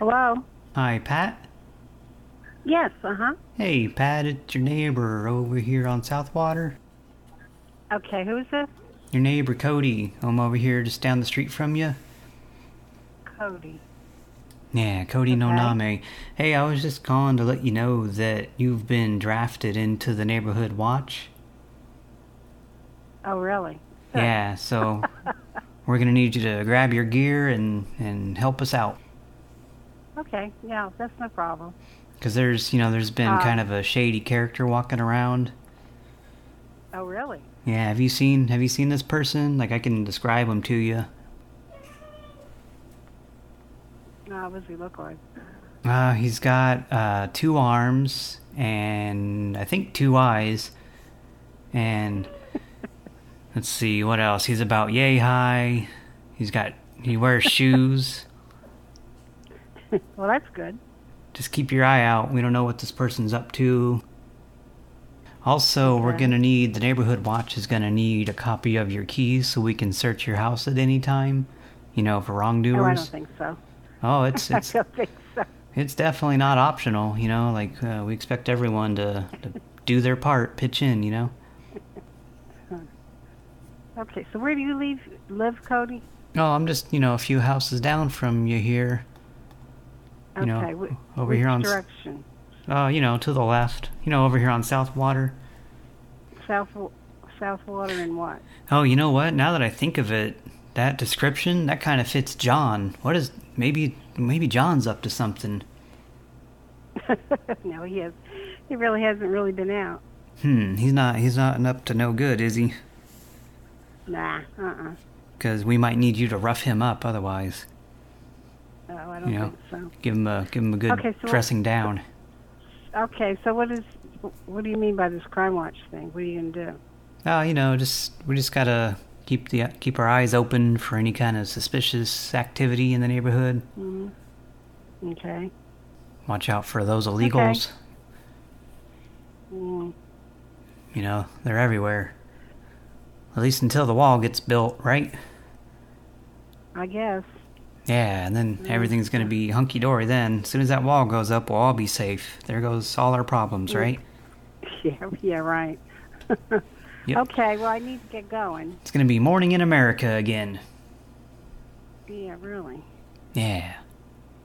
Hello? Hi, Pat. Yes, uh-huh. Hey, Pat, it's your neighbor over here on Southwater. Okay, who is this? Your neighbor, Cody. I'm over here just down the street from you. Cody. Yeah, Cody Okay. Noname. Hey, I was just calling to let you know that you've been drafted into the neighborhood watch. Oh, really? Yeah, so we're gonna need you to grab your gear and and help us out. Okay, yeah, that's no problem. Cause there's, you know, there's been Uh, kind of a shady character walking around. Oh, really? Yeah, have you seen have you seen this person? Like I can describe him to you. No, what does he look like? Uh, he's got uh, two arms and I think two eyes. And let's see what else. He's about yay high. He's got he wears shoes. well, that's good. Just keep your eye out. We don't know what this person's up to. Also, we're gonna need the neighborhood watch is gonna need a copy of your keys so we can search your house at any time. You know, for Oh, I don't think so. Oh, it's it's, I don't think so. It's definitely not optional, you know. Like uh, we expect everyone to, to do their part, pitch in, you know. Okay, so where do you leave, live, Cody? Oh, I'm just, you know, a few houses down from you here. You know, okay, over which here on direction? Uh, you know, to the left. You know, over here on South Water. South, South Water and what? Oh, you know what? Now that I think of it, that description that kind of fits John. What is maybe maybe John's up to something? no, he has. He really hasn't really been out. Hmm, he's not he's not up to no good, is he? Nah, uh-uh. Because we might need you to rough him up otherwise. I don't You know, think so. give them a give him a good Okay, so- dressing down. Okay, so what is? What do you mean by this crime watch thing? What are you gonna do? Oh, you know, just we just gotta keep the keep our eyes open for any kind of suspicious activity in the neighborhood. hmm Okay. Watch out for those illegals. Mm, You know, they're everywhere. At least until the wall gets built, right? I guess. Yeah, and then everything's gonna be hunky dory. Then, as soon as that wall goes up, we'll all be safe. There goes all our problems, right? Yeah. Yeah. Right. Yep. Okay. Well, I need to get going. It's gonna be morning in America again. Yeah. Really. Yeah.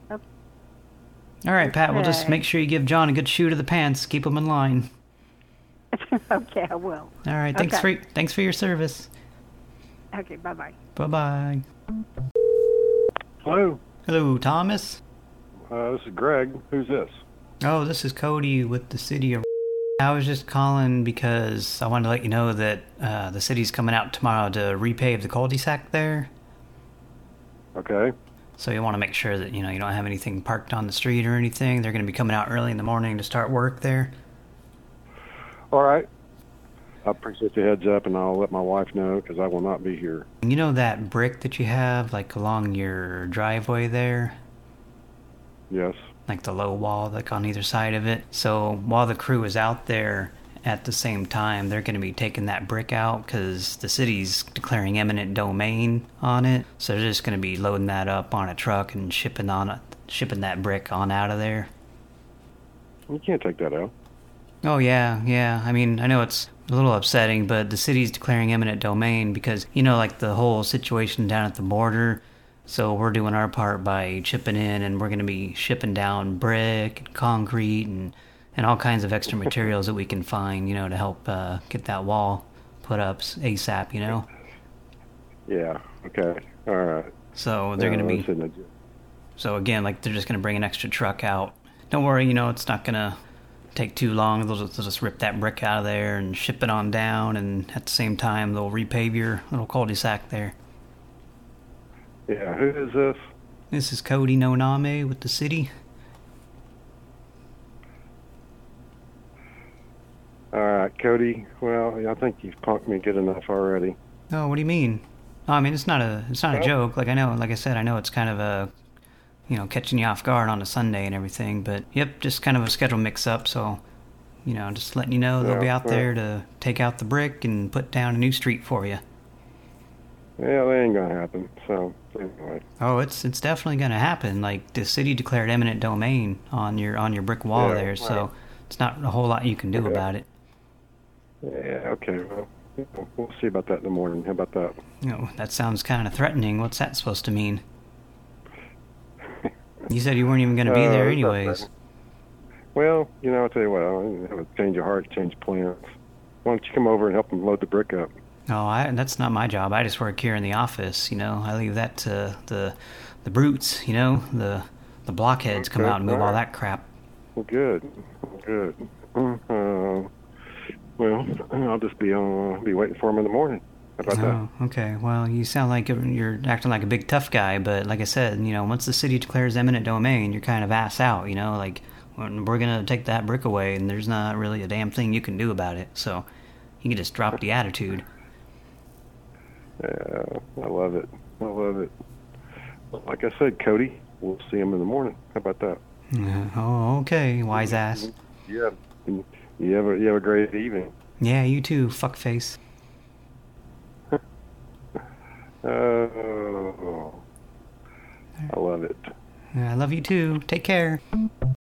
Ok- All right, Pat. We'll just make sure you give John a good shoe to the pants. Keep him in line. okay. I will. All right. Thanks Okay. for thanks for your service. Okay. Bye-bye. Bye. Bye. Hello, Hello, Thomas. uh, this is Greg. Who's this? Oh, this is Cody with the city of. I was just calling because I wanted to let you know that uh, the city's coming out tomorrow to repave the cul-de-sac there. Okay. So you want to make sure that you know you don't have anything parked on the street or anything. They're going to be coming out early in the morning to start work there. All right. I appreciate the heads up, and I'll let my wife know because I will not be here. You know that brick that you have like along your driveway there, Yes. like the low wall like on either side of it. So while the crew is out there at the same time, they're going to be taking that brick out because the city's declaring eminent domain on it. So they're just going to be loading that up on a truck and shipping on it, shipping that brick on out of there. You can't take that out. Oh yeah, yeah. I mean, I know it's a little upsetting, but the city's declaring eminent domain because you know, like the whole situation down at the border. So we're doing our part by chipping in, and we're going to be shipping down brick and concrete and and all kinds of extra materials that we can find, you know, to help uh, get that wall put up ASAP. You know. Yeah. Okay. All right. So they're Yeah, going to be So again, like they're just gonna bring an extra truck out. Don't worry, you know it's not gonna take too long. They'll just, they'll just rip that brick out of there and ship it on down, and at the same time they'll repave your little cul-de-sac there. Yeah. Who is this? This is Cody Noname with the city. All right, Cody. Well, I think you've punked me good enough already. Oh, what do you mean? I mean it's not a it's not a joke. Like I know, like I said, I know it's kind of a you know catching you off guard on a Sunday and everything. But yep, just kind of a schedule mix-up. So you know, just letting you know they'll be out well- there to take out the brick and put down a new street for you. Yeah, that ain't gonna happen. So anyway. Oh, it's it's definitely going to happen. Like the city declared eminent domain on your on your brick wall Yeah, there, right. so it's not a whole lot you can do Yeah. about it. Yeah. Okay. Well, we'll- we'll see about that in the morning. How about that? You know, that sounds kind of threatening. What's that supposed to mean? You said you weren't even going to be Uh, there anyways. Well, you know, I'll tell you what. I have a change of heart, change of plans. Why don't you come over and help them load the brick up? No, I, that's not my job. I just work here in the office. You know, I leave that to the the brutes. You know, the the blockheads come Okay, out and move all that crap. Well, good, good. Uh, well, I'll just be on, be waiting for them in the morning. About that? Oh, okay. Well, you sound like you're acting like a big tough guy, but like I said, you know, once the city declares eminent domain, you're kind of ass out. You know, like we're gonna take that brick away, and there's not really a damn thing you can do about it. So you can just drop the attitude. Yeah, I love it. I love it. Like I said, Cody, we'll see him in the morning. How about that? Uh, oh, okay, wise ass. Yeah. You have a you have a great evening. Yeah, you too, fuckface. Oh, I love it. I love you too. Take care.